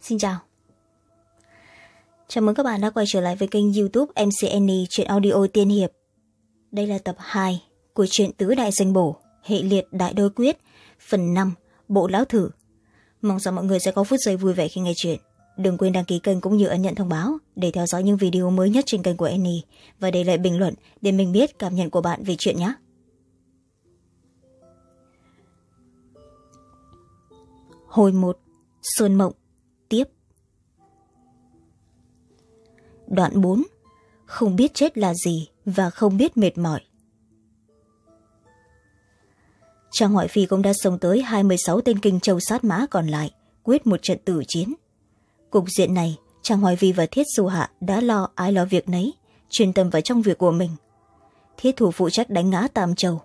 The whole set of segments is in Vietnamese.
xin chào. Chào mừng các bạn đã quay trở lại với kênh youtube mcn chuyện audio tiên hiệp. Đây là tập hai của truyện tứ đại danh bổ, hệ liệt đại đôi quyết, phần năm, bộ lão thử. Mong rằng mọi người sẽ có phút giây vui vẻ khi nghe chuyện. Đừng quên đăng ký kênh cũng như ấn nhận thông báo để theo dõi những video mới nhất trên kênh của annie. Và để lại bình luận để mình biết cảm nhận của bạn về chuyện nhé. Hồi một xuân mộng tiếp. Đoạn bốn, không biết chết là gì và không biết mệt mỏi. Trang hoại phi cũng đã sống tới hai mươi sáu tên kinh châu sát mã còn lại, quyết một trận tử chiến. Cục diện này trang hoài vi và thiết du hạ đã lo ai lo việc nấy, chuyên tâm vào trong việc của mình. Thiết thủ phụ trách đánh ngã tam châu.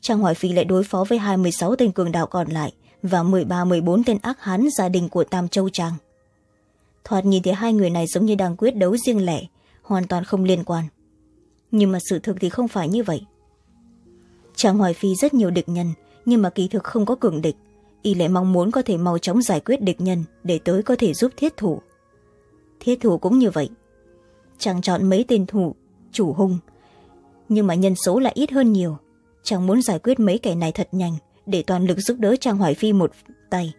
Trang hoài phi lại đối phó với hai mươi sáu tên cường đạo còn lại và mười ba, mười bốn tên ác hán gia đình của tam châu trang. Thoạt nhìn thấy hai người này giống như đang quyết đấu riêng lẻ, hoàn toàn không liên quan. Nhưng mà sự thực thì không phải như vậy. Trang hoài phi rất nhiều địch nhân, nhưng mà kỳ thực không có cường địch. Y lại mong muốn có thể mau chóng giải quyết địch nhân để tới có thể giúp thiết thủ. Thiết thủ cũng như vậy. Chàng chọn mấy tên thủ, chủ hung. Nhưng mà nhân số lại ít hơn nhiều. Chàng muốn giải quyết mấy kẻ này thật nhanh để toàn lực giúp đỡ trang hoài phi một tay.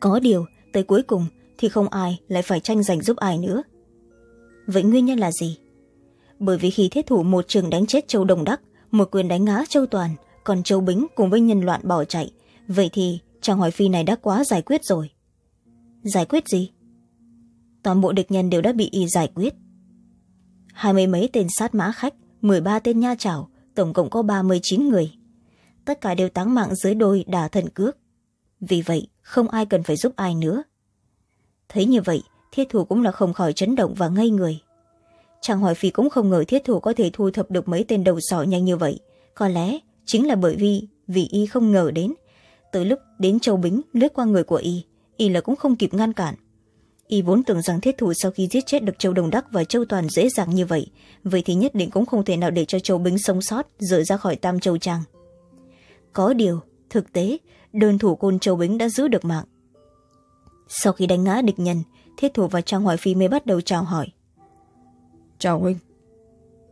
Có điều, tới cuối cùng thì không ai lại phải tranh giành giúp ai nữa. Vậy nguyên nhân là gì? Bởi vì khi thiết thủ một trường đánh chết châu đồng đắc, một quyền đánh ngã châu toàn, còn châu bính cùng với nhân loạn bỏ chạy, vậy thì trang hoài phi này đã quá giải quyết rồi. Giải quyết gì? Toàn bộ địch nhân đều đã bị y giải quyết. Hai mươi mấy tên sát mã khách, mười ba tên nha trảo, tổng cộng có ba mươi chín người tất cả đều táng mạng dưới đôi đà thần cước. Vì vậy, không ai cần phải giúp ai nữa. Thấy như vậy, thiết thủ cũng là không khỏi chấn động và ngây người. Chàng hỏi phi cũng không ngờ thiết thủ có thể thu thập được mấy tên đầu sỏ nhanh như vậy. Có lẽ chính là bởi vì vì y không ngờ đến. Tới lúc đến châu bính, lướt qua người của y y là cũng không kịp ngăn cản. Y vốn tưởng rằng thiết thủ sau khi giết chết được châu đồng đắc và châu toàn dễ dàng như vậy vậy thì nhất định cũng không thể nào để cho châu bính sống sót, rời ra khỏi tam châu trang có điều thực tế đơn thủ côn châu bính đã giữ được mạng. Sau khi đánh ngã địch nhân thiết thủ và trang hoài phi mới bắt đầu chào hỏi. Chào huynh.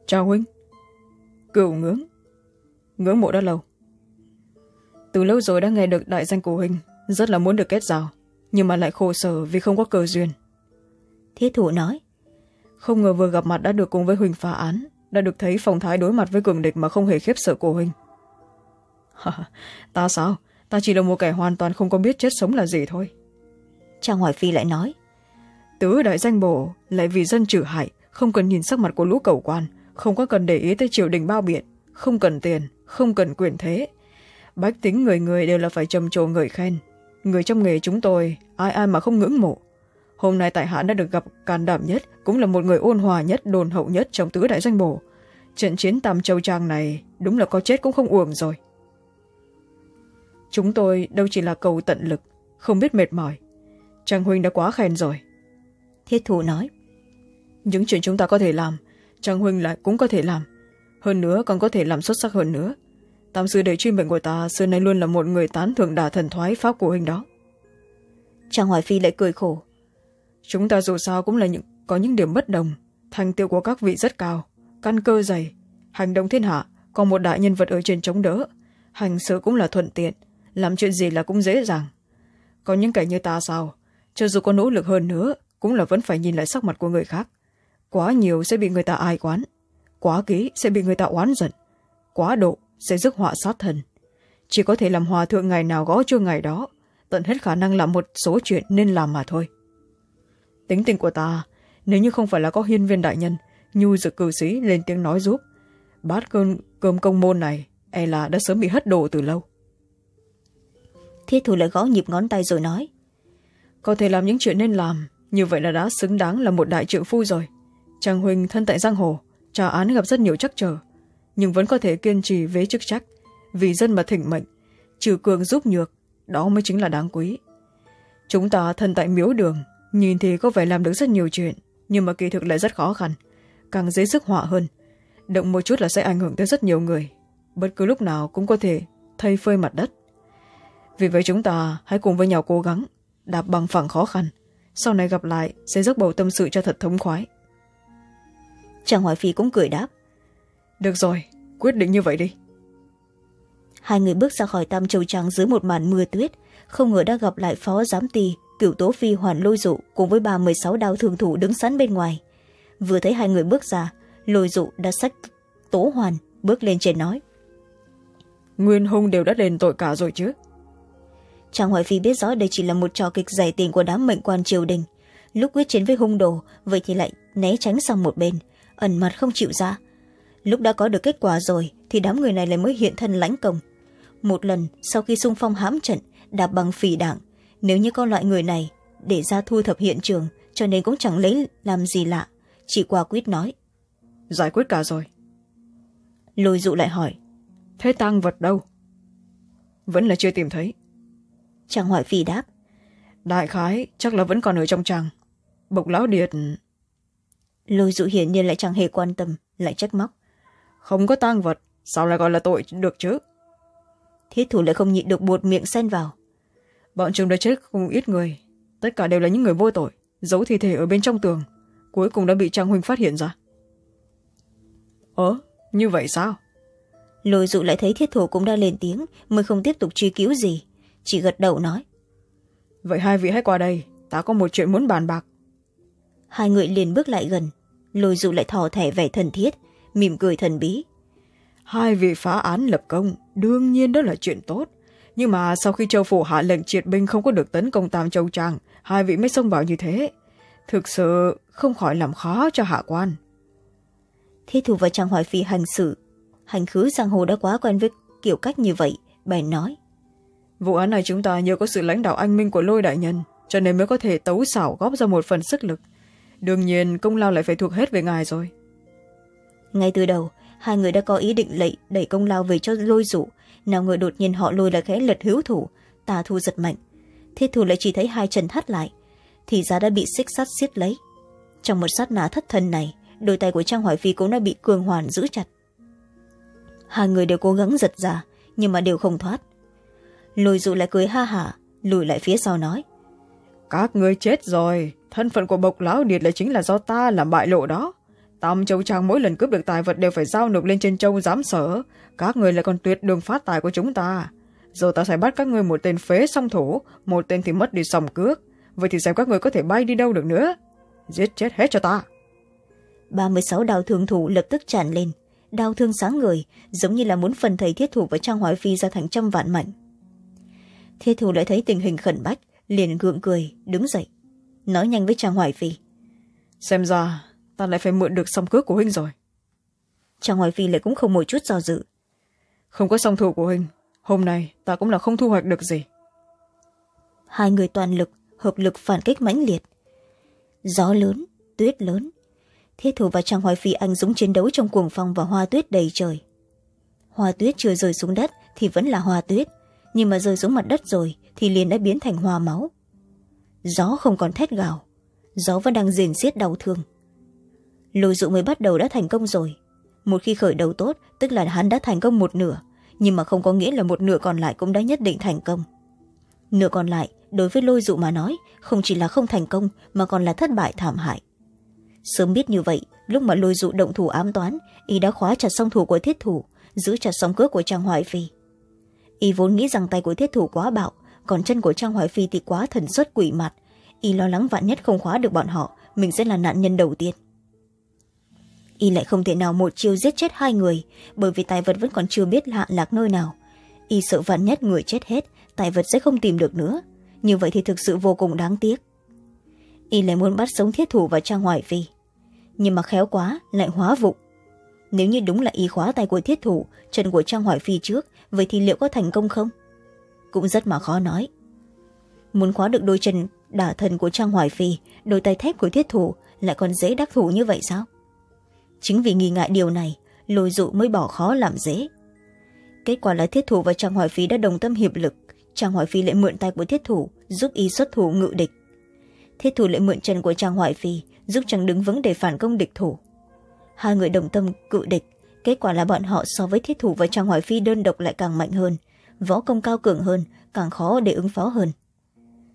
Chào huynh. Cửu ngưỡng. Ngưỡng mộ đã lâu. Từ lâu rồi đã nghe được đại danh của huynh rất là muốn được kết giao nhưng mà lại khổ sở vì không có cơ duyên. Thiết thủ nói không ngờ vừa gặp mặt đã được cùng với huynh phá án đã được thấy phong thái đối mặt với cường địch mà không hề khiếp sợ của huynh ta sao? Ta chỉ là một kẻ hoàn toàn không có biết chết sống là gì thôi. Trang hoài phi lại nói tứ đại danh bổ lại vì dân trừ hại không cần nhìn sắc mặt của lũ cầu quan không có cần để ý tới triều đình bao biện không cần tiền không cần quyền thế. Bách tính người người đều là phải trầm trồ người khen. Người trong nghề chúng tôi ai ai mà không ngưỡng mộ. Hôm nay tại hạ đã được gặp can đảm nhất cũng là một người ôn hòa nhất đồn hậu nhất trong tứ đại danh bổ trận chiến tam châu trang này đúng là có chết cũng không uổng rồi chúng tôi đâu chỉ là cầu tận lực không biết mệt mỏi. Trang huynh đã quá khen rồi. Thiết thủ nói những chuyện chúng ta có thể làm trang huynh lại cũng có thể làm. Hơn nữa còn có thể làm xuất sắc hơn nữa. Tam sư đệ chuyên mệnh của ta xưa nay luôn là một người tán thưởng đả thần thoái pháp của huynh đó. Trang hoài phi lại cười khổ. Chúng ta dù sao cũng là những có những điểm bất đồng. Thành tựu của các vị rất cao căn cơ dày. Hành động thiên hạ còn một đại nhân vật ở trên chống đỡ. Hành sự cũng là thuận tiện làm chuyện gì là cũng dễ dàng. Có những kẻ như ta sao? Cho dù có nỗ lực hơn nữa cũng là vẫn phải nhìn lại sắc mặt của người khác. Quá nhiều sẽ bị người ta ai quán. Quá kỹ sẽ bị người ta oán giận. Quá độ sẽ rước họa sát thần. Chỉ có thể làm hòa thượng ngày nào gõ chuông ngày đó tận hết khả năng làm một số chuyện nên làm mà thôi. Tính tình của ta nếu như không phải là có hiên viên đại nhân nhu dực cư sĩ lên tiếng nói giúp bát cơm, cơm công môn này e là đã sớm bị hất đổ từ lâu thiết thủ lại gõ nhịp ngón tay rồi nói. Có thể làm những chuyện nên làm, như vậy là đã xứng đáng là một đại trượng phu rồi. Chàng huynh thân tại giang hồ trả án gặp rất nhiều chắc trở, nhưng vẫn có thể kiên trì với chức trách, vì dân mà thỉnh mệnh, trừ cường giúp nhược, đó mới chính là đáng quý. Chúng ta thân tại miếu đường, nhìn thì có vẻ làm được rất nhiều chuyện, nhưng mà kỳ thực lại rất khó khăn, càng dễ sức họa hơn. Động một chút là sẽ ảnh hưởng tới rất nhiều người, bất cứ lúc nào cũng có thể thay phơi mặt đất vì vậy chúng ta hãy cùng với nhau cố gắng đạp bằng phẳng khó khăn. Sau này gặp lại sẽ dốc bầu tâm sự cho thật thống khoái. Trang hoài phi cũng cười đáp. Được rồi quyết định như vậy đi. Hai người bước ra khỏi tam châu trắng dưới một màn mưa tuyết. Không ngờ đã gặp lại phó giám ty cửu tố phi hoàn lôi dụ cùng với ba mươi sáu đao thường thủ đứng sẵn bên ngoài. Vừa thấy hai người bước ra lôi dụ đã xách tố hoàn bước lên trên nói. Nguyên hung đều đã đền tội cả rồi chứ trang hoài phi biết rõ đây chỉ là một trò kịch giải tiền của đám mệnh quan triều đình. Lúc quyết chiến với hung đồ vậy thì lại né tránh sang một bên ẩn mặt không chịu ra. Lúc đã có được kết quả rồi thì đám người này lại mới hiện thân lãnh công. Một lần sau khi xung phong hãm trận đạp bằng phỉ đảng nếu như có loại người này để ra thu thập hiện trường cho nên cũng chẳng lấy làm gì lạ chỉ qua quyết nói. Giải quyết cả rồi. Lôi dụ lại hỏi. Thế tăng vật đâu? Vẫn là chưa tìm thấy chàng hỏi phi đáp. Đại khái chắc là vẫn còn ở trong tràng bộc lão điệt lôi dụ hiển nhiên lại chẳng hề quan tâm lại trách móc. Không có tang vật sao lại gọi là tội được chứ? Thiết thủ lại không nhịn được buột miệng xen vào. Bọn chúng đã chết không ít người. Tất cả đều là những người vô tội giấu thi thể ở bên trong tường. Cuối cùng đã bị trang huynh phát hiện ra. Ớ như vậy sao? Lôi dụ lại thấy thiết thủ cũng đã lên tiếng mới không tiếp tục truy cứu gì chỉ gật đầu nói. Vậy hai vị hãy qua đây ta có một chuyện muốn bàn bạc. Hai người liền bước lại gần lôi dụ lại thò thẻ vẻ thần thiết mỉm cười thần bí. Hai vị phá án lập công đương nhiên đó là chuyện tốt. Nhưng mà sau khi châu phủ hạ lệnh triệt binh không có được tấn công tam châu trang hai vị mới xông vào như thế. Thực sự không khỏi làm khó cho hạ quan. Thiết thủ và trang hoài phi hành xử. Hành khứ giang hồ đã quá quen với kiểu cách như vậy bèn nói vụ án này chúng ta nhờ có sự lãnh đạo anh minh của lôi đại nhân, cho nên mới có thể tấu xảo góp ra một phần sức lực. Đương nhiên, công lao lại phải thuộc hết về ngài rồi. Ngay từ đầu, hai người đã có ý định lệ đẩy công lao về cho lôi dụ. Nào ngờ đột nhiên họ lôi là khẽ lật hữu thủ, tà thu giật mạnh. Thiết thủ lại chỉ thấy hai chân thắt lại. Thì ra đã bị xích sắt xiết lấy. Trong một sát nà thất thân này, đôi tay của trang hoài phi cũng đã bị cường hoàn giữ chặt. Hai người đều cố gắng giật ra, nhưng mà đều không thoát lôi dụ lại cười ha hả lùi lại phía sau nói. Các người chết rồi thân phận của bộc lão điệt lại chính là do ta làm bại lộ đó. Tam châu trang mỗi lần cướp được tài vật đều phải giao nộp lên trên châu giám sở. Các người lại còn tuyệt đường phát tài của chúng ta. Giờ ta sẽ bắt các người một tên phế song thủ một tên thì mất đi sòng cước. Vậy thì xem các người có thể bay đi đâu được nữa. Giết chết hết cho ta. Ba mươi sáu đào thương thủ lập tức tràn lên. Đau thương sáng người giống như là muốn phần thầy thiết thủ và trang hoài phi ra thành trăm vạn mảnh thiết thủ lại thấy tình hình khẩn bách liền gượng cười đứng dậy. Nói nhanh với trang hoài phi. Xem ra ta lại phải mượn được song cước của huynh rồi. Trang hoài phi lại cũng không một chút do dự. Không có song thủ của huynh hôm nay ta cũng là không thu hoạch được gì. Hai người toàn lực hợp lực phản kích mãnh liệt. Gió lớn tuyết lớn. Thiết thủ và trang hoài phi anh dũng chiến đấu trong cuồng phong và hoa tuyết đầy trời. Hoa tuyết chưa rơi xuống đất thì vẫn là hoa tuyết nhưng mà rơi xuống mặt đất rồi thì liền đã biến thành hoa máu. Gió không còn thét gào, gió vẫn đang rền xiết đau thương. Lôi dụ mới bắt đầu đã thành công rồi. Một khi khởi đầu tốt, tức là hắn đã thành công một nửa, nhưng mà không có nghĩa là một nửa còn lại cũng đã nhất định thành công. Nửa còn lại, đối với lôi dụ mà nói, không chỉ là không thành công, mà còn là thất bại thảm hại. Sớm biết như vậy, lúc mà lôi dụ động thủ ám toán, y đã khóa chặt song thủ của thiết thủ, giữ chặt song cước của trang hoại phi y vốn nghĩ rằng tay của thiết thủ quá bạo, còn chân của trang hoài phi thì quá thần xuất quỷ mặt y lo lắng vạn nhất không khóa được bọn họ, mình sẽ là nạn nhân đầu tiên. Y lại không thể nào một chiêu giết chết hai người, bởi vì tài vật vẫn còn chưa biết hạ lạc nơi nào. Y sợ vạn nhất người chết hết, tài vật sẽ không tìm được nữa. Như vậy thì thực sự vô cùng đáng tiếc. Y lại muốn bắt sống thiết thủ và trang hoài phi. Nhưng mà khéo quá, lại hóa vụ nếu như đúng là y khóa tay của thiết thủ, chân của trang hoài phi trước vậy thì liệu có thành công không? Cũng rất mà khó nói. Muốn khóa được đôi chân đả thần của trang hoài phi, đôi tay thép của thiết thủ lại còn dễ đắc thủ như vậy sao? Chính vì nghi ngại điều này, lôi dụ mới bỏ khó làm dễ. Kết quả là thiết thủ và trang hoài phi đã đồng tâm hiệp lực. Trang hoài phi lại mượn tay của thiết thủ, giúp y xuất thủ ngự địch. Thiết thủ lại mượn chân của trang hoài phi, giúp chàng đứng vững để phản công địch thủ. Hai người đồng tâm cự địch kết quả là bọn họ so với thiết thủ và trang hoài phi đơn độc lại càng mạnh hơn. Võ công cao cường hơn, càng khó để ứng phó hơn.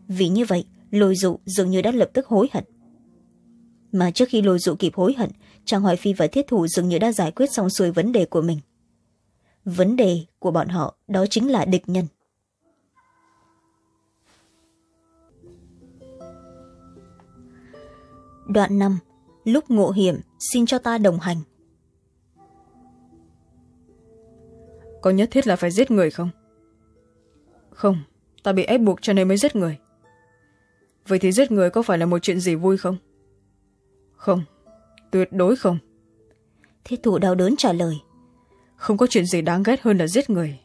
Vì như vậy, lôi dụ dường như đã lập tức hối hận. Mà trước khi lôi dụ kịp hối hận, trang hoài phi và thiết thủ dường như đã giải quyết xong xuôi vấn đề của mình. Vấn đề của bọn họ đó chính là địch nhân. Đoạn năm, lúc ngộ hiểm, xin cho ta đồng hành. Có nhất thiết là phải giết người không? Không ta bị ép buộc cho nên mới giết người. Vậy thì giết người có phải là một chuyện gì vui không? Không tuyệt đối không. Thiết thủ đau đớn trả lời. Không có chuyện gì đáng ghét hơn là giết người.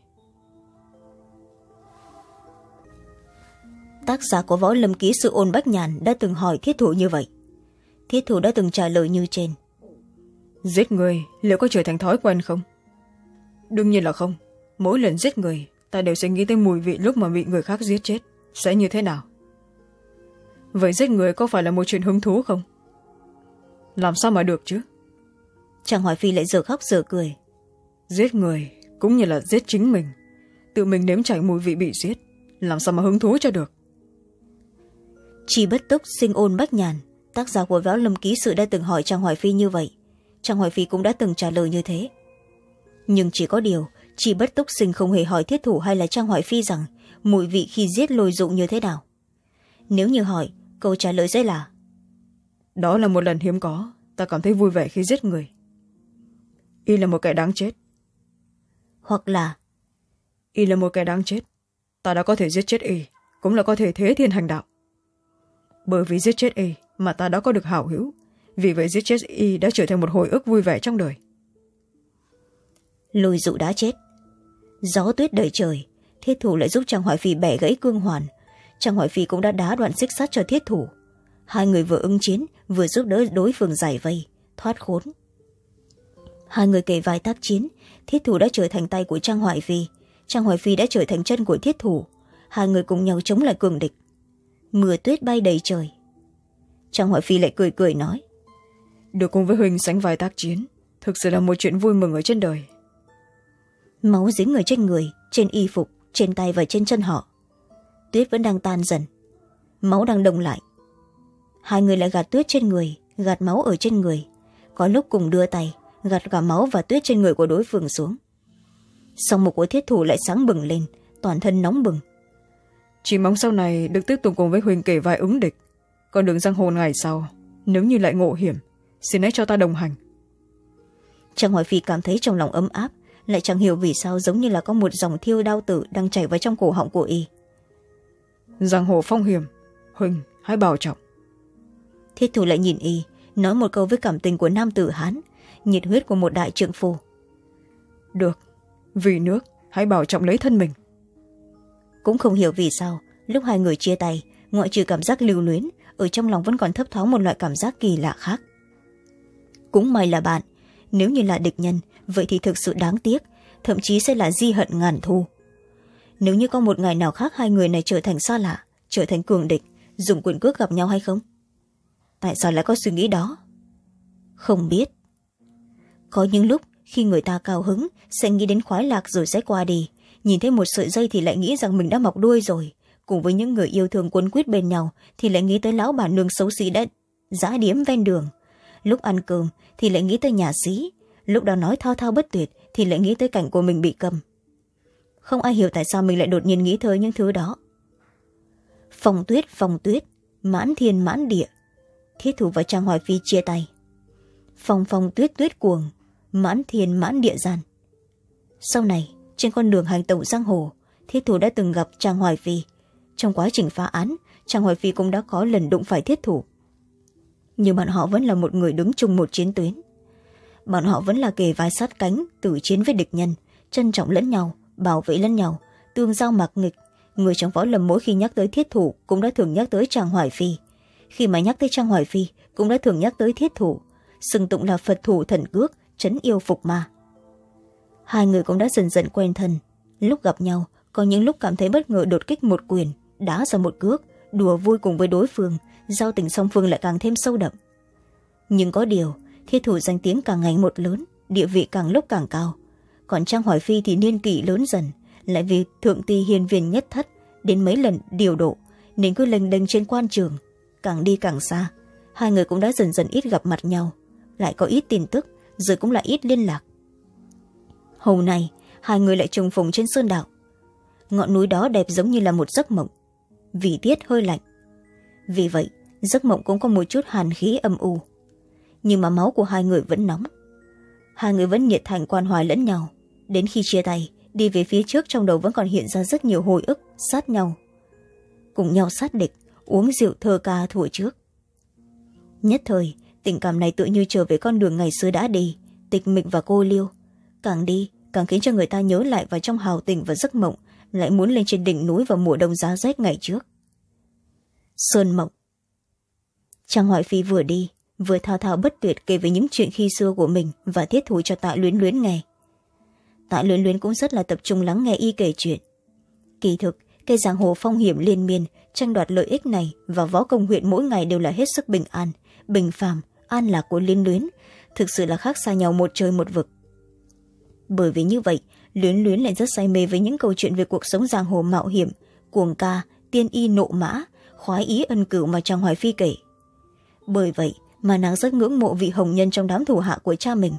Tác giả của võ lâm ký sự ôn bách nhàn đã từng hỏi thiết thủ như vậy. Thiết thủ đã từng trả lời như trên. Giết người liệu có trở thành thói quen không đương nhiên là không. Mỗi lần giết người ta đều sẽ nghĩ tới mùi vị lúc mà bị người khác giết chết. Sẽ như thế nào? Vậy giết người có phải là một chuyện hứng thú không? Làm sao mà được chứ? Chàng hỏi phi lại giờ khóc giờ cười. Giết người cũng như là giết chính mình. Tự mình nếm trải mùi vị bị giết. Làm sao mà hứng thú cho được? Chỉ bất túc sinh ôn bách nhàn. Tác giả của võ lâm ký sự đã từng hỏi trang hoài phi như vậy. Trang hoài phi cũng đã từng trả lời như thế nhưng chỉ có điều chỉ bất túc sinh không hề hỏi thiết thủ hay là trang hoài phi rằng mùi vị khi giết lôi dụng như thế nào. Nếu như hỏi câu trả lời sẽ là đó là một lần hiếm có ta cảm thấy vui vẻ khi giết người. Y là một kẻ đáng chết. hoặc là y là một kẻ đáng chết. Ta đã có thể giết chết y cũng là có thể thế thiên hành đạo. Bởi vì giết chết y mà ta đã có được hảo hữu vì vậy giết chết y đã trở thành một hồi ức vui vẻ trong đời lôi dụ đã chết. Gió tuyết đầy trời, thiết thủ lại giúp trang hoài phi bẻ gãy cương hoàn. Trang hoài phi cũng đã đá đoạn xích sắt cho thiết thủ. Hai người vừa ứng chiến, vừa giúp đỡ đối phương giải vây, thoát khốn. Hai người kề vai tác chiến, thiết thủ đã trở thành tay của trang hoài phi trang hoài phi đã trở thành chân của thiết thủ. Hai người cùng nhau chống lại cường địch. Mưa tuyết bay đầy trời. Trang hoài phi lại cười cười nói, được cùng với huỳnh sánh vai tác chiến, thực sự là một chuyện vui mừng ở trên đời máu dính ở trên người trên y phục trên tay và trên chân họ. Tuyết vẫn đang tan dần. Máu đang đông lại. Hai người lại gạt tuyết trên người gạt máu ở trên người. Có lúc cùng đưa tay gạt cả máu và tuyết trên người của đối phương xuống. Song một của thiết thủ lại sáng bừng lên toàn thân nóng bừng. Chỉ mong sau này được tiếp tục cùng với huỳnh kể vài ứng địch. Còn đường giang hồ ngày sau nếu như lại ngộ hiểm xin hãy cho ta đồng hành. Trang hoài phi cảm thấy trong lòng ấm áp lại chẳng hiểu vì sao giống như là có một dòng thiêu đau tử đang chảy vào trong cổ họng của y. Giang hồ phong hiểm huỳnh hãy bảo trọng. Thiết thủ lại nhìn y nói một câu với cảm tình của nam tử hán nhiệt huyết của một đại trượng phu. Được vì nước hãy bảo trọng lấy thân mình. Cũng không hiểu vì sao lúc hai người chia tay ngoại trừ cảm giác lưu luyến ở trong lòng vẫn còn thấp thoáng một loại cảm giác kỳ lạ khác. Cũng may là bạn nếu như là địch nhân, vậy thì thực sự đáng tiếc, thậm chí sẽ là di hận ngàn thu. Nếu như có một ngày nào khác hai người này trở thành xa lạ, trở thành cường địch, dùng quyền cước gặp nhau hay không? Tại sao lại có suy nghĩ đó? Không biết. Có những lúc, khi người ta cao hứng, sẽ nghĩ đến khoái lạc rồi sẽ qua đi. Nhìn thấy một sợi dây thì lại nghĩ rằng mình đã mọc đuôi rồi. Cùng với những người yêu thương quấn quýt bên nhau, thì lại nghĩ tới lão bà nương xấu xí đã giã điếm ven đường lúc ăn cơm thì lại nghĩ tới nhà sĩ. Lúc đó nói thao thao bất tuyệt thì lại nghĩ tới cảnh của mình bị cầm. Không ai hiểu tại sao mình lại đột nhiên nghĩ tới những thứ đó. Phòng tuyết phòng tuyết, mãn thiên, mãn địa. Thiết thủ và trang hoài phi chia tay. Phòng phòng tuyết tuyết cuồng, mãn thiên, mãn địa gian. Sau này, trên con đường hành tẩu giang hồ thiết thủ đã từng gặp trang hoài phi. Trong quá trình phá án, trang hoài phi cũng đã có lần đụng phải thiết thủ nhưng bọn họ vẫn là một người đứng chung một chiến tuyến. Bọn họ vẫn là kề vai sát cánh tử chiến với địch nhân, trân trọng lẫn nhau, bảo vệ lẫn nhau, tương giao mạc nghịch. Người trong võ lâm mỗi khi nhắc tới thiết thủ cũng đã thường nhắc tới trang hoài phi. Khi mà nhắc tới trang hoài phi cũng đã thường nhắc tới thiết thủ, xưng tụng là phật thủ thần cước, trấn yêu phục ma. Hai người cũng đã dần dần quen thân. Lúc gặp nhau, có những lúc cảm thấy bất ngờ đột kích một quyền, đá ra một cước, đùa vui cùng với đối phương giao tình song phương lại càng thêm sâu đậm. Nhưng có điều thiết thủ danh tiếng càng ngày một lớn, địa vị càng lúc càng cao. Còn trang hoài phi thì niên kỷ lớn dần, lại vì thượng ti hiền viên nhất thất đến mấy lần điều độ, nên cứ lênh đênh trên quan trường, càng đi càng xa. Hai người cũng đã dần dần ít gặp mặt nhau, lại có ít tin tức, rồi cũng lại ít liên lạc. Hôm nay hai người lại trùng phùng trên sơn đạo. Ngọn núi đó đẹp giống như là một giấc mộng vì tiết hơi lạnh. Vì vậy giấc mộng cũng có một chút hàn khí âm u. Nhưng mà máu của hai người vẫn nóng. Hai người vẫn nhiệt thành quan hoài lẫn nhau. Đến khi chia tay, đi về phía trước trong đầu vẫn còn hiện ra rất nhiều hồi ức, sát nhau. Cùng nhau sát địch, uống rượu thơ ca thủa trước. Nhất thời, tình cảm này tự như trở về con đường ngày xưa đã đi, tịch mịch và cô liêu. Càng đi, càng khiến cho người ta nhớ lại vào trong hào tình và giấc mộng, lại muốn lên trên đỉnh núi vào mùa đông giá rét ngày trước. Sơn mộng trang hoại phi vừa đi, vừa thao thao bất tuyệt kể về những chuyện khi xưa của mình và thiết thú cho tạ luyến luyến nghe. Tạ luyến luyến cũng rất là tập trung lắng nghe y kể chuyện. Kỳ thực, cây giang hồ phong hiểm liên miên, tranh đoạt lợi ích này và võ công huyện mỗi ngày đều là hết sức bình an, bình phàm, an lạc của liên luyến, thực sự là khác xa nhau một trời một vực. Bởi vì như vậy, luyến luyến lại rất say mê với những câu chuyện về cuộc sống giang hồ mạo hiểm, cuồng ca, tiên y nộ mã, khoái ý ân cửu mà trang hoài phi kể bởi vậy mà nàng rất ngưỡng mộ vị hồng nhân trong đám thủ hạ của cha mình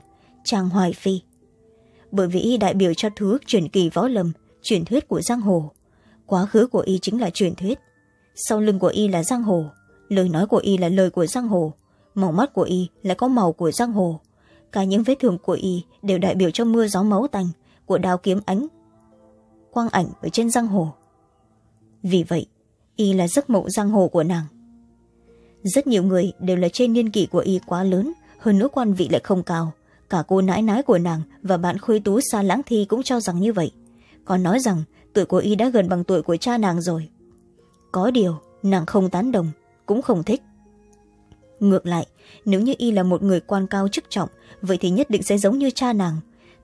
trang hoài phi. Bởi vì y đại biểu cho thứ truyền kỳ võ lâm, truyền thuyết của giang hồ. Quá khứ của y chính là truyền thuyết. Sau lưng của y là giang hồ, lời nói của y là lời của giang hồ, màu mắt của y lại có màu của giang hồ. Cả những vết thương của y đều đại biểu cho mưa gió máu tanh của đao kiếm ánh, quang ảnh ở trên giang hồ. Vì vậy, y là giấc mộng giang hồ của nàng rất nhiều người đều là trên niên kỷ của y quá lớn hơn nữa quan vị lại không cao. Cả cô nãi nãi của nàng và bạn khuê tú xa lãng thi cũng cho rằng như vậy. Còn nói rằng tuổi của y đã gần bằng tuổi của cha nàng rồi. Có điều nàng không tán đồng cũng không thích. Ngược lại nếu như y là một người quan cao chức trọng vậy thì nhất định sẽ giống như cha nàng.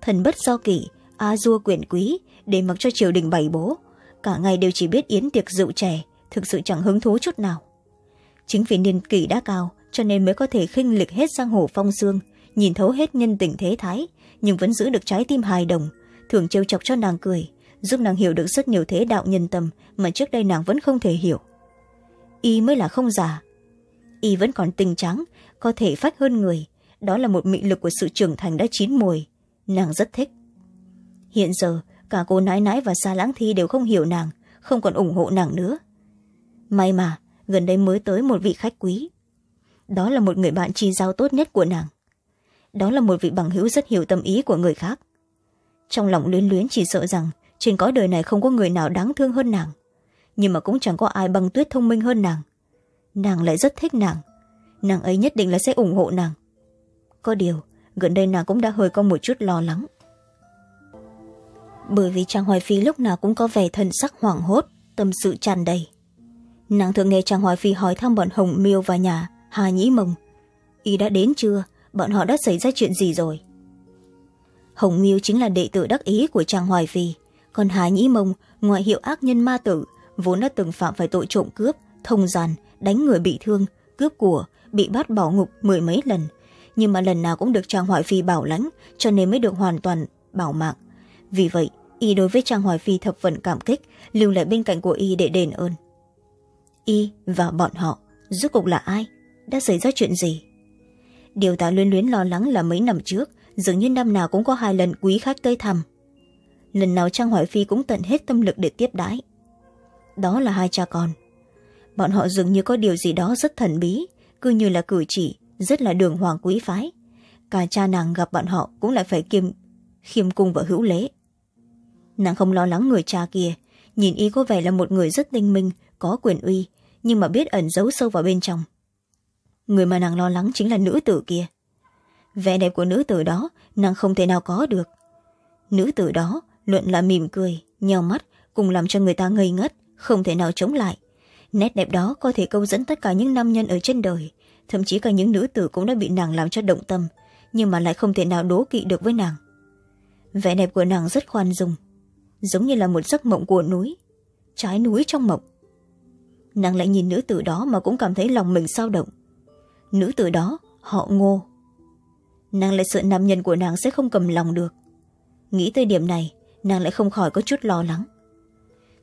Thần bất do kỷ a dua quyền quý để mặc cho triều đình bày bố. Cả ngày đều chỉ biết yến tiệc rượu trẻ, thực sự chẳng hứng thú chút nào chính vì niên kỷ đã cao, cho nên mới có thể khinh lịch hết sang hồ phong xương nhìn thấu hết nhân tình thế thái, nhưng vẫn giữ được trái tim hài đồng, thường trêu chọc cho nàng cười, giúp nàng hiểu được rất nhiều thế đạo nhân tâm mà trước đây nàng vẫn không thể hiểu. Y mới là không già. Y vẫn còn tinh trắng có thể phách hơn người, đó là một mị lực của sự trưởng thành đã chín mùi, nàng rất thích. Hiện giờ, cả cô nãi nãi và xa lãng thi đều không hiểu nàng, không còn ủng hộ nàng nữa. May mà gần đây mới tới một vị khách quý. Đó là một người bạn chi giao tốt nhất của nàng. Đó là một vị bằng hữu rất hiểu tâm ý của người khác. Trong lòng luyến luyến chỉ sợ rằng trên cõi đời này không có người nào đáng thương hơn nàng, nhưng mà cũng chẳng có ai băng tuyết thông minh hơn nàng. Nàng lại rất thích nàng. Nàng ấy nhất định là sẽ ủng hộ nàng. Có điều, gần đây nàng cũng đã hơi có một chút lo lắng. Bởi vì chàng hoài phi lúc nào cũng có vẻ thân sắc hoảng hốt, tâm sự tràn đầy nàng thường nghe trang hoài phi hỏi thăm bọn hồng miêu và nhà hà nhĩ mông. Y đã đến chưa? Bọn họ đã xảy ra chuyện gì rồi? Hồng miêu chính là đệ tử đắc ý của trang hoài phi. Còn hà nhĩ mông, ngoại hiệu ác nhân ma tử, vốn đã từng phạm phải tội trộm cướp, thông giàn, đánh người bị thương, cướp của, bị bắt bỏ ngục mười mấy lần. Nhưng mà lần nào cũng được trang hoài phi bảo lãnh, cho nên mới được hoàn toàn bảo mạng. Vì vậy, y đối với trang hoài phi thập phần cảm kích, lưu lại bên cạnh của y để đền ơn y và bọn họ, rốt cục là ai? Đã xảy ra chuyện gì? Điều ta luyến luyến lo lắng là mấy năm trước, dường như năm nào cũng có hai lần quý khách tới thăm. Lần nào trang hoài phi cũng tận hết tâm lực để tiếp đãi. Đó là hai cha con. Bọn họ dường như có điều gì đó rất thần bí, cứ như là cử chỉ, rất là đường hoàng quý phái. Cả cha nàng gặp bọn họ cũng lại phải kiêm, khiêm cung và hữu lễ. Nàng không lo lắng người cha kia, nhìn y có vẻ là một người rất tinh minh, có quyền uy nhưng mà biết ẩn giấu sâu vào bên trong. Người mà nàng lo lắng chính là nữ tử kia. Vẻ đẹp của nữ tử đó, nàng không thể nào có được. Nữ tử đó, luận là mỉm cười, nheo mắt, cùng làm cho người ta ngây ngất, không thể nào chống lại. Nét đẹp đó có thể câu dẫn tất cả những nam nhân ở trên đời, thậm chí cả những nữ tử cũng đã bị nàng làm cho động tâm, nhưng mà lại không thể nào đố kỵ được với nàng. Vẻ đẹp của nàng rất khoan dung, giống như là một giấc mộng của núi, trái núi trong mộng nàng lại nhìn nữ tử đó mà cũng cảm thấy lòng mình sao động. Nữ tử đó họ ngô. Nàng lại sợ nam nhân của nàng sẽ không cầm lòng được. Nghĩ tới điểm này nàng lại không khỏi có chút lo lắng.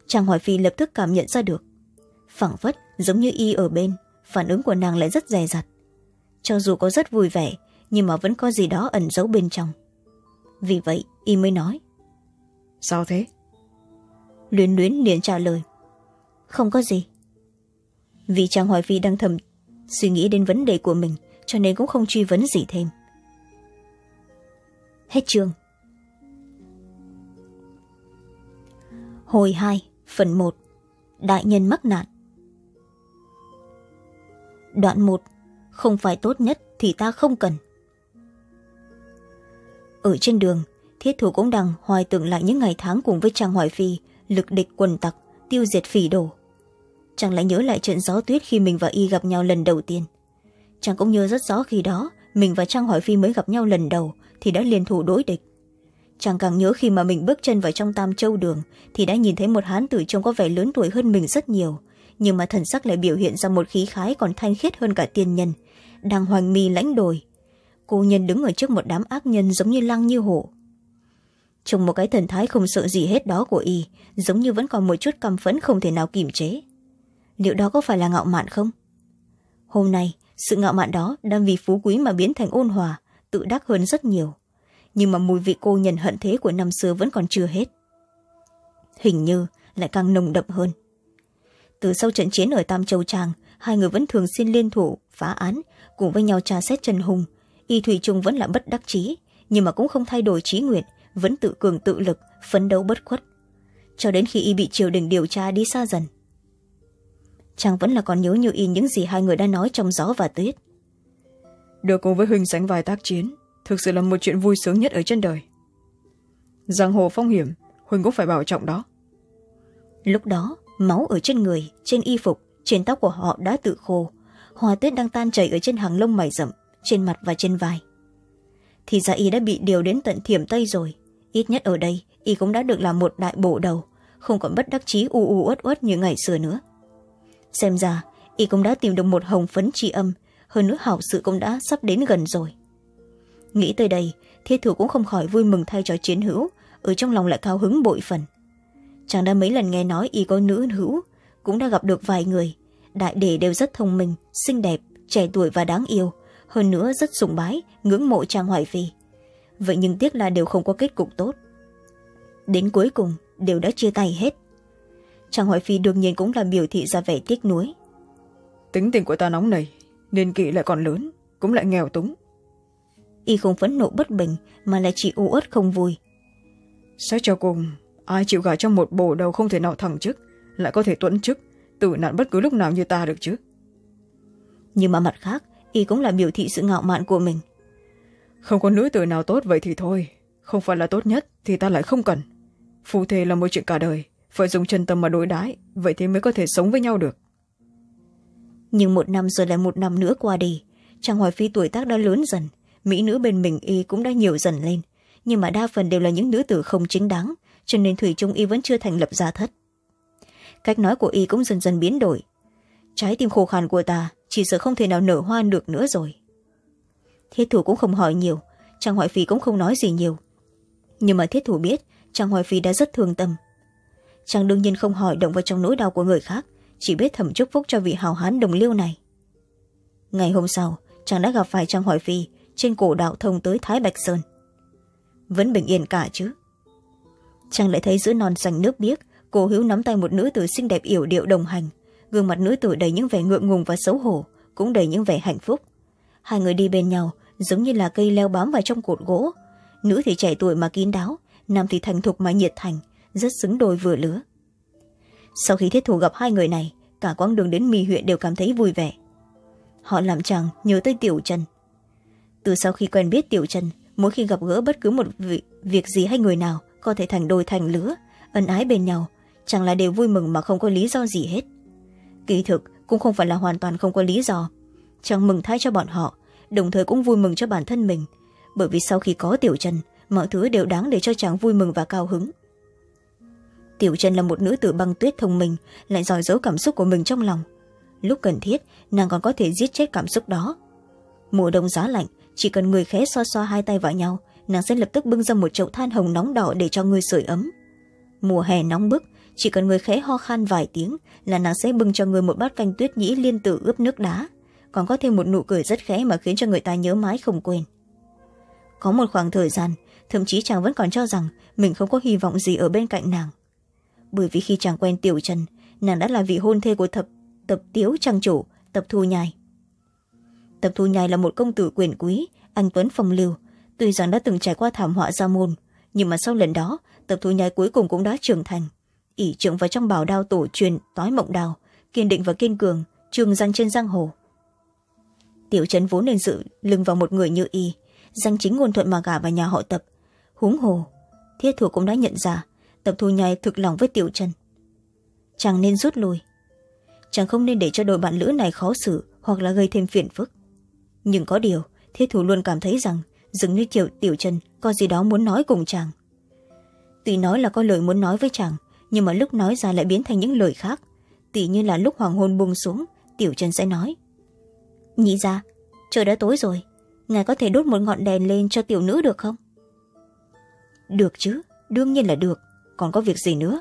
Trang hoài phi lập tức cảm nhận ra được. Phẳng phất giống như y ở bên phản ứng của nàng lại rất dè dặt. Cho dù có rất vui vẻ nhưng mà vẫn có gì đó ẩn giấu bên trong. Vì vậy y mới nói. Sao thế? Luyến luyến liền trả lời. Không có gì vì chàng hỏi phi đang thầm suy nghĩ đến vấn đề của mình, cho nên cũng không truy vấn gì thêm. Hết chương. Hồi hai, phần một, đại nhân mắc nạn. Đoạn một, không phải tốt nhất thì ta không cần. Ở trên đường, thiết thủ cũng đang hoài tưởng lại những ngày tháng cùng với trang hoài phi, lực địch quần tặc, tiêu diệt phỉ đồ chàng lại nhớ lại trận gió tuyết khi mình và y gặp nhau lần đầu tiên. Chàng cũng nhớ rất rõ khi đó, mình và trang hỏi phi mới gặp nhau lần đầu, thì đã liên thủ đối địch. Chàng càng nhớ khi mà mình bước chân vào trong tam châu đường, thì đã nhìn thấy một hán tử trông có vẻ lớn tuổi hơn mình rất nhiều, nhưng mà thần sắc lại biểu hiện ra một khí khái còn thanh khiết hơn cả tiên nhân, đang hoành mi lãnh đồi. Cô nhân đứng ở trước một đám ác nhân giống như lăng như hổ. Trông một cái thần thái không sợ gì hết đó của y, giống như vẫn còn một chút căm phẫn không thể nào kiềm chế liệu đó có phải là ngạo mạn không? Hôm nay sự ngạo mạn đó đang vì phú quý mà biến thành ôn hòa tự đắc hơn rất nhiều. Nhưng mà mùi vị cô nhân hận thế của năm xưa vẫn còn chưa hết. Hình như lại càng nồng đậm hơn. Từ sau trận chiến ở tam châu tràng hai người vẫn thường xuyên liên thủ phá án cùng với nhau tra xét trần hùng. Y thủy trung vẫn là bất đắc chí, nhưng mà cũng không thay đổi trí nguyện vẫn tự cường tự lực phấn đấu bất khuất. Cho đến khi y bị triều đình điều tra đi xa dần chàng vẫn là còn nhớ như y những gì hai người đã nói trong gió và tuyết. Được cùng với huynh sánh vai tác chiến thực sự là một chuyện vui sướng nhất ở trên đời. Giang hồ phong hiểm huynh cũng phải bảo trọng đó. Lúc đó máu ở trên người trên y phục trên tóc của họ đã tự khô. Hoa tuyết đang tan chảy ở trên hàng lông mày rậm trên mặt và trên vai. Thì ra y đã bị điều đến tận thiểm tây rồi. Ít nhất ở đây y cũng đã được làm một đại bổ đầu không còn bất đắc chí u u uất uất như ngày xưa nữa xem ra, y cũng đã tìm được một hồng phấn tri âm. Hơn nữa hảo sự cũng đã sắp đến gần rồi. Nghĩ tới đây, thiết thủ cũng không khỏi vui mừng thay cho chiến hữu. Ở trong lòng lại cao hứng bội phần. Chàng đã mấy lần nghe nói y có nữ hữu, cũng đã gặp được vài người. Đại đề đều rất thông minh, xinh đẹp, trẻ tuổi và đáng yêu. Hơn nữa rất sùng bái, ngưỡng mộ trang hoài phi. Vậy nhưng tiếc là đều không có kết cục tốt. Đến cuối cùng, đều đã chia tay hết trang hoài phi đương nhiên cũng là biểu thị ra vẻ tiếc nuối. Tính tình của ta nóng này nên kỵ lại còn lớn cũng lại nghèo túng. Y không phẫn nộ bất bình mà lại chỉ u uất không vui. Xét cho cùng ai chịu gả trong một bồ đầu không thể nào thẳng chức lại có thể tuẫn chức tử nạn bất cứ lúc nào như ta được chứ? Nhưng mà mặt khác y cũng là biểu thị sự ngạo mạn của mình. Không có nữ tử nào tốt vậy thì thôi không phải là tốt nhất thì ta lại không cần. Phu thê là một chuyện cả đời phải dùng chân tâm mà đối đãi, vậy thì mới có thể sống với nhau được. Nhưng một năm rồi lại một năm nữa qua đi chàng hoài phi tuổi tác đã lớn dần, mỹ nữ bên mình y cũng đã nhiều dần lên. Nhưng mà đa phần đều là những nữ tử không chính đáng, cho nên thủy trung y vẫn chưa thành lập gia thất. Cách nói của y cũng dần dần biến đổi. Trái tim khô khan của ta, chỉ sợ không thể nào nở hoa được nữa rồi. Thiết thủ cũng không hỏi nhiều chàng hoài phi cũng không nói gì nhiều. Nhưng mà thiết thủ biết chàng hoài phi đã rất thương tâm chàng đương nhiên không hỏi động vào trong nỗi đau của người khác, chỉ biết thầm chúc phúc cho vị hào hán đồng liêu này. Ngày hôm sau, chàng đã gặp phải trang hoài phi trên cổ đạo thông tới thái bạch sơn. Vẫn bình yên cả chứ? Chàng lại thấy giữa non xanh nước biếc cô hữu nắm tay một nữ tử xinh đẹp yểu điệu đồng hành. Gương mặt nữ tử đầy những vẻ ngượng ngùng và xấu hổ, cũng đầy những vẻ hạnh phúc. Hai người đi bên nhau, giống như là cây leo bám vào trong cột gỗ. Nữ thì trẻ tuổi mà kín đáo, nam thì thành thục mà nhiệt thành rất xứng đôi vừa lứa. Sau khi thiết thủ gặp hai người này, cả quãng đường đến mì huyện đều cảm thấy vui vẻ. Họ làm chàng nhớ tới tiểu trần. Từ sau khi quen biết tiểu trần, mỗi khi gặp gỡ bất cứ một việc gì hay người nào có thể thành đôi thành lứa, ân ái bên nhau chẳng là đều vui mừng mà không có lý do gì hết. Kỳ thực, cũng không phải là hoàn toàn không có lý do. Chàng mừng thay cho bọn họ, đồng thời cũng vui mừng cho bản thân mình, bởi vì sau khi có tiểu trần, mọi thứ đều đáng để cho chàng vui mừng và cao hứng tiểu trần là một nữ tử băng tuyết thông minh, lại giỏi giấu cảm xúc của mình trong lòng. Lúc cần thiết, nàng còn có thể giết chết cảm xúc đó. Mùa đông giá lạnh, chỉ cần người khé xoa xoa hai tay vào nhau, nàng sẽ lập tức bưng ra một chậu than hồng nóng đỏ để cho người sưởi ấm. Mùa hè nóng bức, chỉ cần người khẽ ho khan vài tiếng là nàng sẽ bưng cho người một bát canh tuyết nhĩ liên tử ướp nước đá. Còn có thêm một nụ cười rất khẽ mà khiến cho người ta nhớ mãi không quên. Có một khoảng thời gian, thậm chí chàng vẫn còn cho rằng mình không có hy vọng gì ở bên cạnh nàng bởi vì khi chàng quen tiểu trần, nàng đã là vị hôn thê của thập, tập tiếu trang chủ, tập thu nhai. Tập thu nhai là một công tử quyền quý, anh tuấn phong lưu. Tuy rằng đã từng trải qua thảm họa gia môn, nhưng mà sau lần đó, tập thu nhai cuối cùng cũng đã trưởng thành. Ỷ trưởng vào trong bảo đao tổ truyền tối mộng đào, kiên định và kiên cường, trường danh trên giang hồ. Tiểu trấn vốn nên dự lưng vào một người như y, danh chính ngôn thuận mà gả vào nhà họ tập. Huống hồ, thiết thủ cũng đã nhận ra tập thu nhai thực lòng với tiểu trần. Chàng nên rút lui. Chàng không nên để cho đội bạn lữ này khó xử hoặc là gây thêm phiền phức. Nhưng có điều thiết thủ luôn cảm thấy rằng dường như tiểu tiểu trần có gì đó muốn nói cùng chàng. Tuy nói là có lời muốn nói với chàng, nhưng mà lúc nói ra lại biến thành những lời khác. Tỉ như là lúc hoàng hôn buông xuống, tiểu trần sẽ nói, nhị ra trời đã tối rồi, ngài có thể đốt một ngọn đèn lên cho tiểu nữ được không? Được chứ, đương nhiên là được còn có việc gì nữa?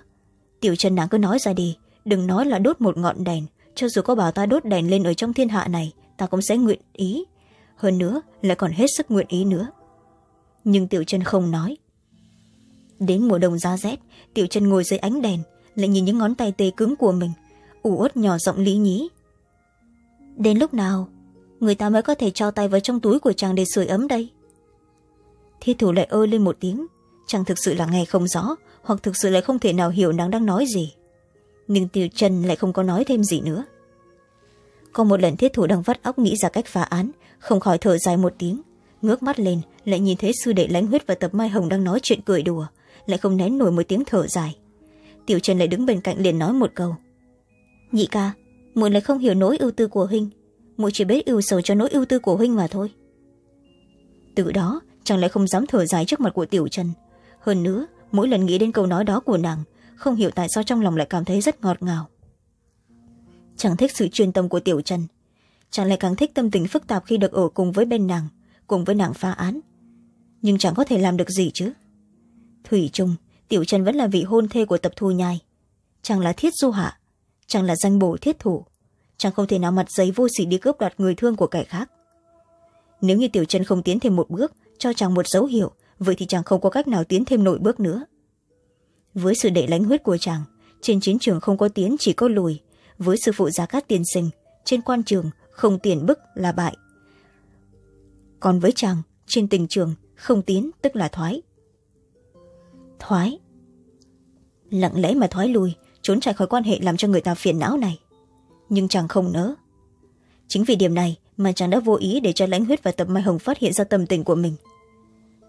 Tiểu trần nàng cứ nói ra đi, đừng nói là đốt một ngọn đèn, cho dù có bảo ta đốt đèn lên ở trong thiên hạ này, ta cũng sẽ nguyện ý. Hơn nữa, lại còn hết sức nguyện ý nữa. Nhưng tiểu trần không nói. Đến mùa đông giá rét, tiểu trần ngồi dưới ánh đèn, lại nhìn những ngón tay tê cứng của mình ủ ốt nhỏ giọng lý nhí. Đến lúc nào, người ta mới có thể cho tay vào trong túi của chàng để sưởi ấm đây? Thi thủ lại ơ lên một tiếng, chàng thực sự là nghe không rõ hoặc thực sự lại không thể nào hiểu nàng đang nói gì. Nhưng tiểu trần lại không có nói thêm gì nữa. Có một lần thiết thủ đang vắt óc nghĩ ra cách phá án, không khỏi thở dài một tiếng, ngước mắt lên, lại nhìn thấy sư đệ lãnh huyết và tập mai hồng đang nói chuyện cười đùa, lại không nén nổi một tiếng thở dài. Tiểu trần lại đứng bên cạnh liền nói một câu. Nhị ca, muội lại không hiểu nỗi ưu tư của huynh, muội chỉ biết ưu sầu cho nỗi ưu tư của huynh mà thôi. Từ đó, chàng lại không dám thở dài trước mặt của tiểu trần. Hơn nữa mỗi lần nghĩ đến câu nói đó của nàng, không hiểu tại sao trong lòng lại cảm thấy rất ngọt ngào. Chẳng thích sự chuyên tâm của tiểu trần chàng lại càng thích tâm tình phức tạp khi được ở cùng với bên nàng, cùng với nàng phá án. Nhưng chẳng có thể làm được gì chứ. Thủy chung, tiểu trần vẫn là vị hôn thê của tập thu nhai. Chàng là thiết du hạ chàng là danh bổ thiết thủ chàng không thể nào mặt giấy vô sỉ đi cướp đoạt người thương của kẻ khác. Nếu như tiểu trần không tiến thêm một bước, cho chàng một dấu hiệu vậy thì chàng không có cách nào tiến thêm nổi bước nữa. Với sự đệ lãnh huyết của chàng trên chiến trường không có tiến chỉ có lùi. Với sư phụ giá cát tiên sinh trên quan trường không tiền bức là bại. Còn với chàng trên tình trường không tiến tức là thoái. Thoái? Lặng lẽ mà thoái lùi, trốn chạy khỏi quan hệ làm cho người ta phiền não này. Nhưng chàng không nỡ. Chính vì điểm này mà chàng đã vô ý để cho lãnh huyết và tập mai hồng phát hiện ra tâm tình của mình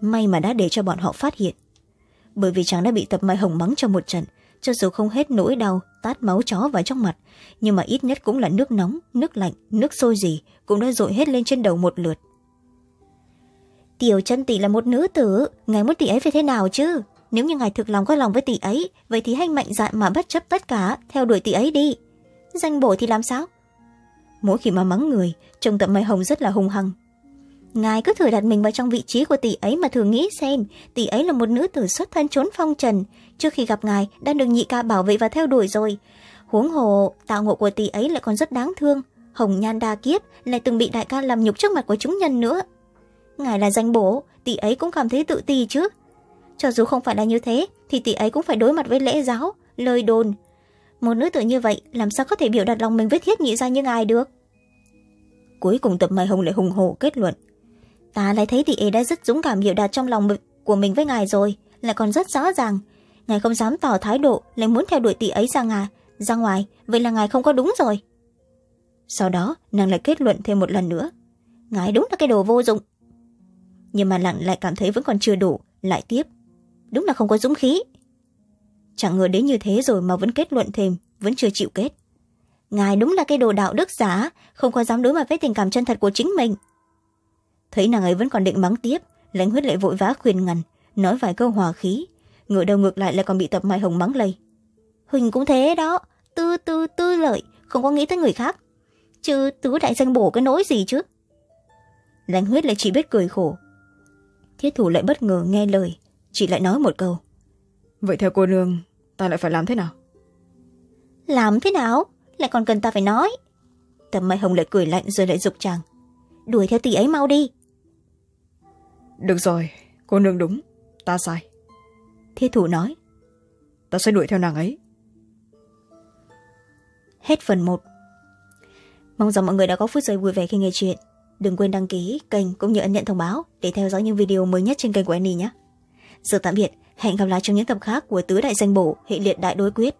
may mà đã để cho bọn họ phát hiện. Bởi vì chàng đã bị tập mai hồng mắng cho một trận, cho dù không hết nỗi đau, tát máu chó vào trong mặt, nhưng mà ít nhất cũng là nước nóng, nước lạnh, nước sôi gì cũng đã dội hết lên trên đầu một lượt. Tiểu chân tỷ là một nữ tử, ngài muốn tỷ ấy phải thế nào chứ? Nếu như ngài thực lòng có lòng với tỷ ấy, vậy thì hãy mạnh dạn mà bất chấp tất cả, theo đuổi tỷ ấy đi. Danh bổ thì làm sao? Mỗi khi mà mắng người, trông tập mai hồng rất là hung hăng ngài cứ thử đặt mình vào trong vị trí của tỷ ấy mà thử nghĩ xem. Tỷ ấy là một nữ tử xuất thân trốn phong trần. Trước khi gặp ngài, đã được nhị ca bảo vệ và theo đuổi rồi. Huống hồ, tạo ngộ của tỷ ấy lại còn rất đáng thương. Hồng nhan đa kiếp lại từng bị đại ca làm nhục trước mặt của chúng nhân nữa. Ngài là danh bổ, tỷ ấy cũng cảm thấy tự ti chứ. Cho dù không phải là như thế, thì tỷ ấy cũng phải đối mặt với lễ giáo, lời đồn. Một nữ tử như vậy, làm sao có thể biểu đạt lòng mình với thiết nhị ra như ngài được? Cuối cùng tập mai hồng lại hùng hổ kết luận ta lại thấy tỷ ấy đã rất dũng cảm biểu đạt trong lòng của mình với ngài rồi, lại còn rất rõ ràng. Ngài không dám tỏ thái độ, lại muốn theo đuổi tỷ ấy ra ngài, ra ngoài, vậy là ngài không có đúng rồi. Sau đó, nàng lại kết luận thêm một lần nữa. Ngài đúng là cái đồ vô dụng. Nhưng mà lặng lại cảm thấy vẫn còn chưa đủ, lại tiếp. Đúng là không có dũng khí. Chẳng ngờ đến như thế rồi mà vẫn kết luận thêm, vẫn chưa chịu kết. Ngài đúng là cái đồ đạo đức giả, không có dám đối mặt với tình cảm chân thật của chính mình thấy nàng ấy vẫn còn định mắng tiếp lãnh huyết lại vội vã khuyên ngăn nói vài câu hòa khí. Ngựa đầu ngược lại lại còn bị tập mai hồng mắng lây. Huỳnh cũng thế đó tư tư tư lợi không có nghĩ tới người khác. Chứ tứ đại danh bổ cái nỗi gì chứ? Lãnh huyết lại chỉ biết cười khổ. Thiết thủ lại bất ngờ nghe lời chị lại nói một câu. Vậy theo cô nương ta lại phải làm thế nào? Làm thế nào? Lại còn cần ta phải nói. Tầm mai hồng lại cười lạnh rồi lại dục chàng. Đuổi theo tỷ ấy mau đi được rồi cô nương đúng ta sai. Thiết thủ nói. Ta sẽ đuổi theo nàng ấy. Hết phần một. Mong rằng mọi người đã có phút giây vui vẻ khi nghe chuyện. Đừng quên đăng ký kênh cũng như ấn nhận thông báo để theo dõi những video mới nhất trên kênh của annie nhé. Giờ tạm biệt hẹn gặp lại trong những tập khác của tứ đại danh bổ hệ liệt đại đối quyết